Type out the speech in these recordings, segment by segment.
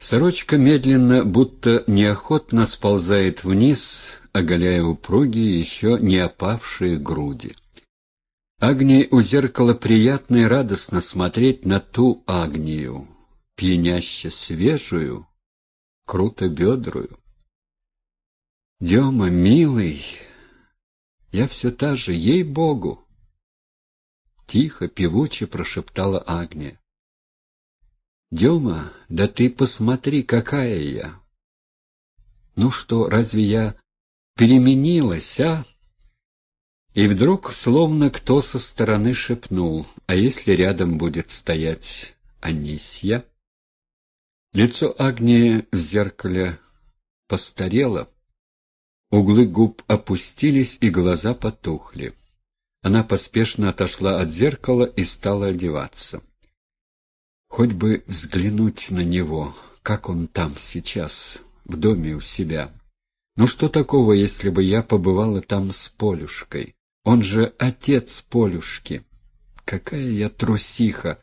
Сорочка медленно, будто неохотно сползает вниз, оголяя упругие, еще не опавшие груди. Агнии у зеркала приятно и радостно смотреть на ту Агнию, пьяняще свежую, круто бедрую. Дема, милый, я все та же, ей-богу! Тихо, певуче прошептала Агния. Дема, да ты посмотри, какая я! Ну что, разве я переменилась, а? И вдруг, словно кто со стороны шепнул, а если рядом будет стоять Анисья? Лицо Агнии в зеркале постарело, углы губ опустились и глаза потухли. Она поспешно отошла от зеркала и стала одеваться. Хоть бы взглянуть на него, как он там сейчас, в доме у себя. Ну что такого, если бы я побывала там с Полюшкой? Он же отец Полюшки. Какая я трусиха!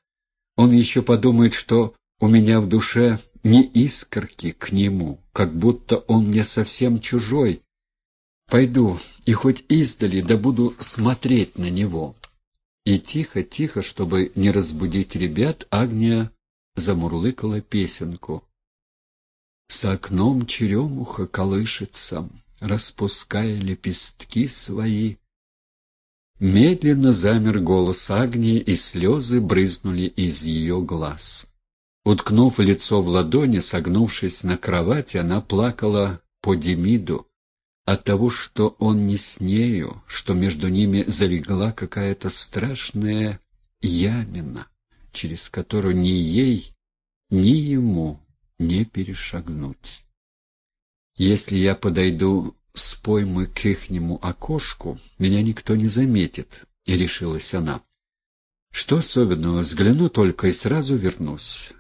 Он еще подумает, что у меня в душе не искорки к нему, как будто он мне совсем чужой. Пойду и хоть издали, да буду смотреть на него. И тихо-тихо, чтобы не разбудить ребят, Агния замурлыкала песенку. За окном черемуха колышется, распуская лепестки свои. Медленно замер голос Агнии, и слезы брызнули из ее глаз. Уткнув лицо в ладони, согнувшись на кровати, она плакала по Демиду, от того, что он не с нею, что между ними залегла какая-то страшная ямина, через которую ни ей, ни ему не перешагнуть. Если я подойду с поймы к ихнему окошку, меня никто не заметит, — и решилась она. Что особенного, взгляну только и сразу вернусь.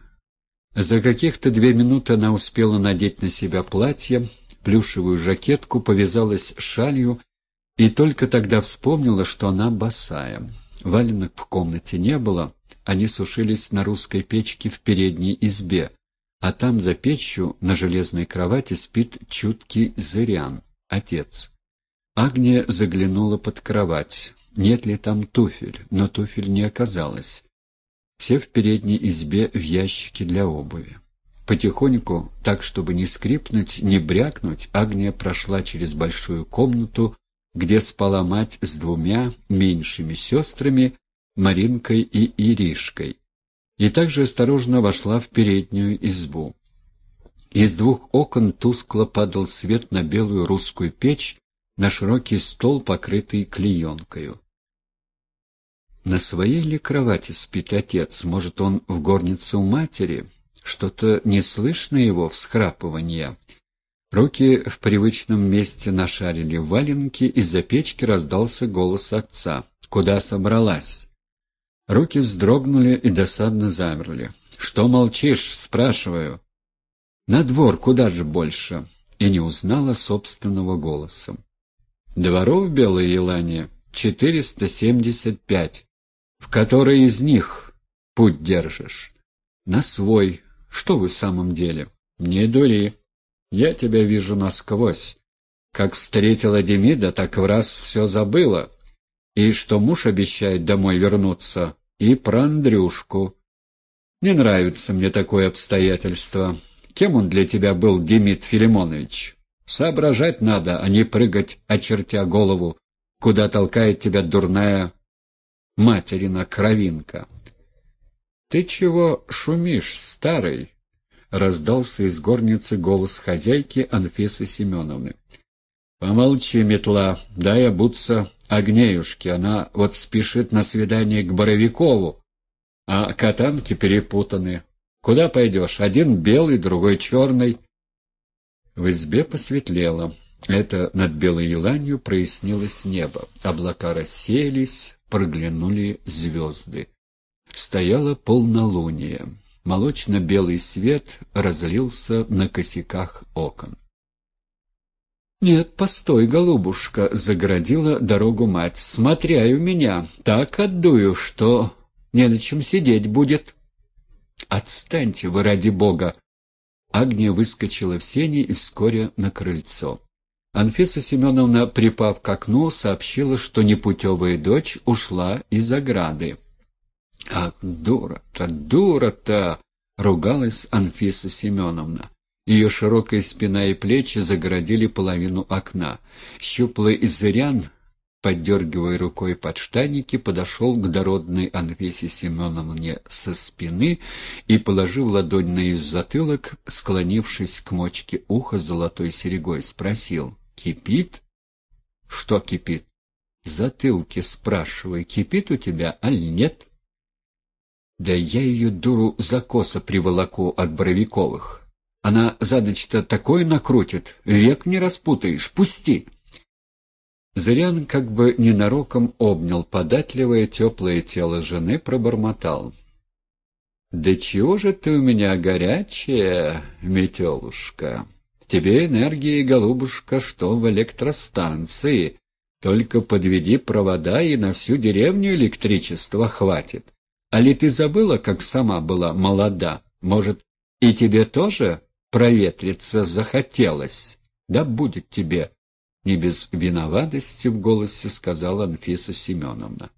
За каких-то две минуты она успела надеть на себя платье, плюшевую жакетку, повязалась шалью и только тогда вспомнила, что она босая. Валенок в комнате не было, они сушились на русской печке в передней избе, а там за печью на железной кровати спит чуткий зырян, отец. Агния заглянула под кровать. Нет ли там туфель, но туфель не оказалось. Все в передней избе в ящике для обуви. Потихоньку, так чтобы не скрипнуть, не брякнуть, Агния прошла через большую комнату, где спала мать с двумя меньшими сестрами, Маринкой и Иришкой, и также осторожно вошла в переднюю избу. Из двух окон тускло падал свет на белую русскую печь, на широкий стол, покрытый клеенкою. На своей ли кровати спит отец? Может, он в горнице у матери? Что-то не слышно его всхрапывания. Руки в привычном месте нашарили валенки, из-за печки раздался голос отца. «Куда собралась?» Руки вздрогнули и досадно замерли. «Что молчишь?» — спрашиваю. «На двор, куда же больше?» И не узнала собственного голоса. «Дворов Белой Елане четыреста семьдесят пять. В который из них путь держишь?» «На свой», что вы в самом деле? Не дури. Я тебя вижу насквозь. Как встретила Демида, так в раз все забыла. И что муж обещает домой вернуться, и про Андрюшку. Не нравится мне такое обстоятельство. Кем он для тебя был, Демид Филимонович? Соображать надо, а не прыгать, очертя голову, куда толкает тебя дурная материна кровинка. «Ты чего шумишь, старый?» — раздался из горницы голос хозяйки Анфисы Семеновны. «Помолчи, метла, дай обуться Огнеюшке, она вот спешит на свидание к Боровикову, а катанки перепутаны. Куда пойдешь? Один белый, другой черный». В избе посветлело. Это над Белой Еланью прояснилось небо. Облака рассеялись, проглянули звезды. Стояло полнолуние. Молочно-белый свет разлился на косяках окон. «Нет, постой, голубушка!» — загородила дорогу мать. «Смотряй у меня, так отдую, что не на чем сидеть будет». «Отстаньте вы, ради бога!» Агния выскочила в сени и вскоре на крыльцо. Анфиса Семеновна, припав к окну, сообщила, что непутевая дочь ушла из ограды. «Ах, дура-то, дура-то!» — ругалась Анфиса Семеновна. Ее широкая спина и плечи загородили половину окна. Щуплый Изырян, поддергивая рукой подштанники, подошел к дородной Анфисе Семеновне со спины и, положив ладонь на ее затылок, склонившись к мочке уха золотой серегой, спросил «Кипит?» «Что кипит?» «Затылки, спрашивай, кипит у тебя, аль нет?» «Да я ее, дуру, за косо приволоку от Боровиковых». Она за ночь-то такое накрутит, век не распутаешь, пусти!» Зырян как бы ненароком обнял податливое теплое тело жены, пробормотал. «Да чего же ты у меня горячая, метелушка? Тебе энергии, голубушка, что в электростанции. Только подведи провода, и на всю деревню электричества хватит. А ли ты забыла, как сама была молода? Может, и тебе тоже проветриться захотелось. Да будет тебе, не без виноватости в голосе сказала Анфиса Семеновна.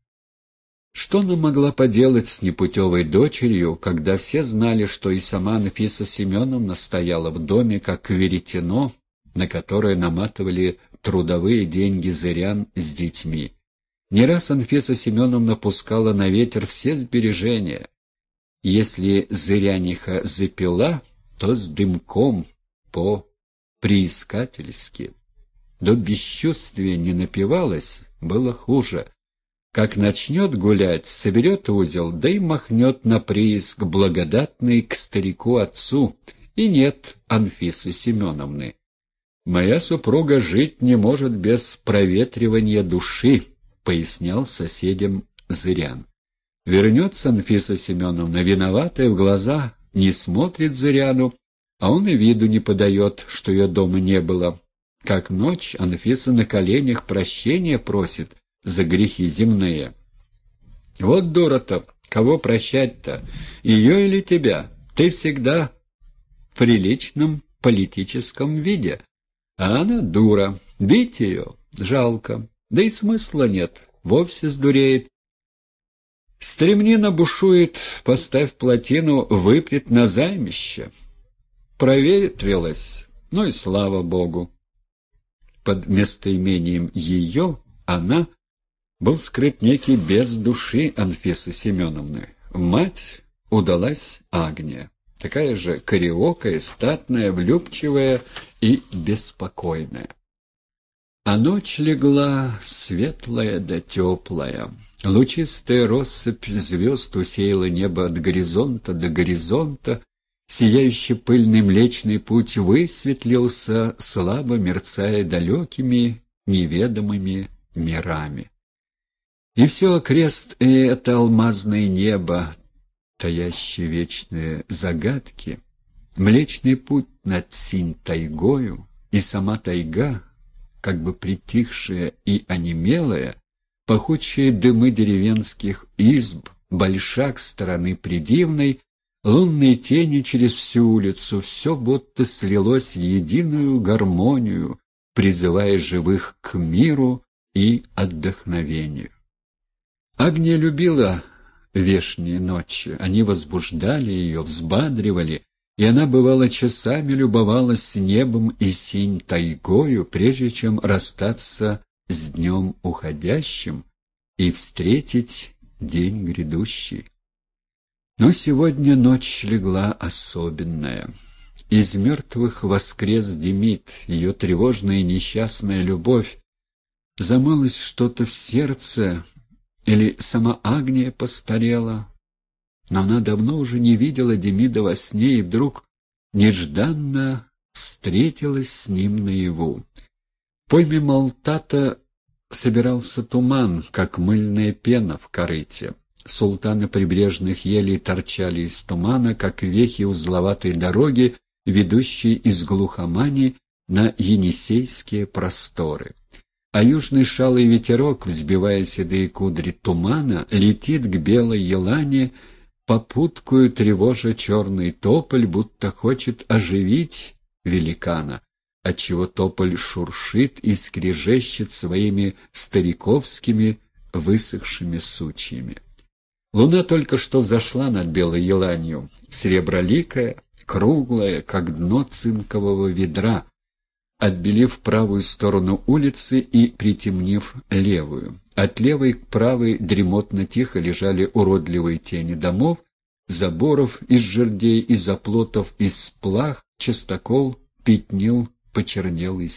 Что она могла поделать с непутевой дочерью, когда все знали, что и сама Анфиса Семеновна стояла в доме, как веретено, на которое наматывали трудовые деньги зырян с детьми. Не раз Анфиса Семеновна пускала на ветер все сбережения. Если зыряниха запила, то с дымком по-приискательски. До бесчувствия не напивалась, было хуже. Как начнет гулять, соберет узел, да и махнет на прииск благодатный к старику-отцу. И нет Анфисы Семеновны. «Моя супруга жить не может без проветривания души», — пояснял соседям Зырян. Вернется Анфиса Семеновна, виноватая в глаза, не смотрит Зыряну, а он и виду не подает, что ее дома не было. Как ночь Анфиса на коленях прощения просит за грехи земные. Вот дура-то, кого прощать-то, ее или тебя? Ты всегда в приличном политическом виде. А она дура, бить ее жалко, да и смысла нет, вовсе сдуреет. Стремнина бушует, поставь плотину, выпрет на займище. Проветрилась, ну и слава богу. Под местоимением «ее» она был скрыт некий без души Анфисы Семеновны. Мать удалась Агния, такая же кореокая, статная, влюбчивая и беспокойная. А ночь легла светлая да теплая. Лучистая россыпь звезд усеяла небо от горизонта до горизонта, Сияющий пыльный млечный путь высветлился, слабо мерцая далекими, неведомыми мирами. И все окрест — это алмазное небо, таящие вечные загадки, Млечный путь над синь тайгою, и сама тайга, как бы притихшая и онемелая, пахучие дымы деревенских изб, большак стороны придивной, лунные тени через всю улицу, все будто слилось в единую гармонию, призывая живых к миру и отдохновению. Агния любила вешние ночи, они возбуждали ее, взбадривали, и она, бывало, часами любовалась небом и синь тайгою, прежде чем расстаться с днем уходящим и встретить день грядущий. Но сегодня ночь легла особенная. Из мертвых воскрес Демид, ее тревожная и несчастная любовь. Замылось что-то в сердце, или сама Агния постарела, но она давно уже не видела Демида во сне и вдруг нежданно встретилась с ним наяву. В пойме Малтата собирался туман, как мыльная пена в корыте. Султаны прибрежных елей торчали из тумана, как вехи узловатой дороги, ведущей из глухомани на Енисейские просторы. А южный шалый ветерок, взбивая седые кудри тумана, летит к белой елане, попуткую тревожа черный тополь, будто хочет оживить великана, отчего тополь шуршит и скрежещет своими стариковскими высохшими сучьями. Луна только что взошла над белой еланью, среброликая, круглая, как дно цинкового ведра, отбелив правую сторону улицы и притемнив левую. От левой к правой дремотно-тихо лежали уродливые тени домов, заборов из жердей, из оплотов, из сплах, частокол пятнил почернелый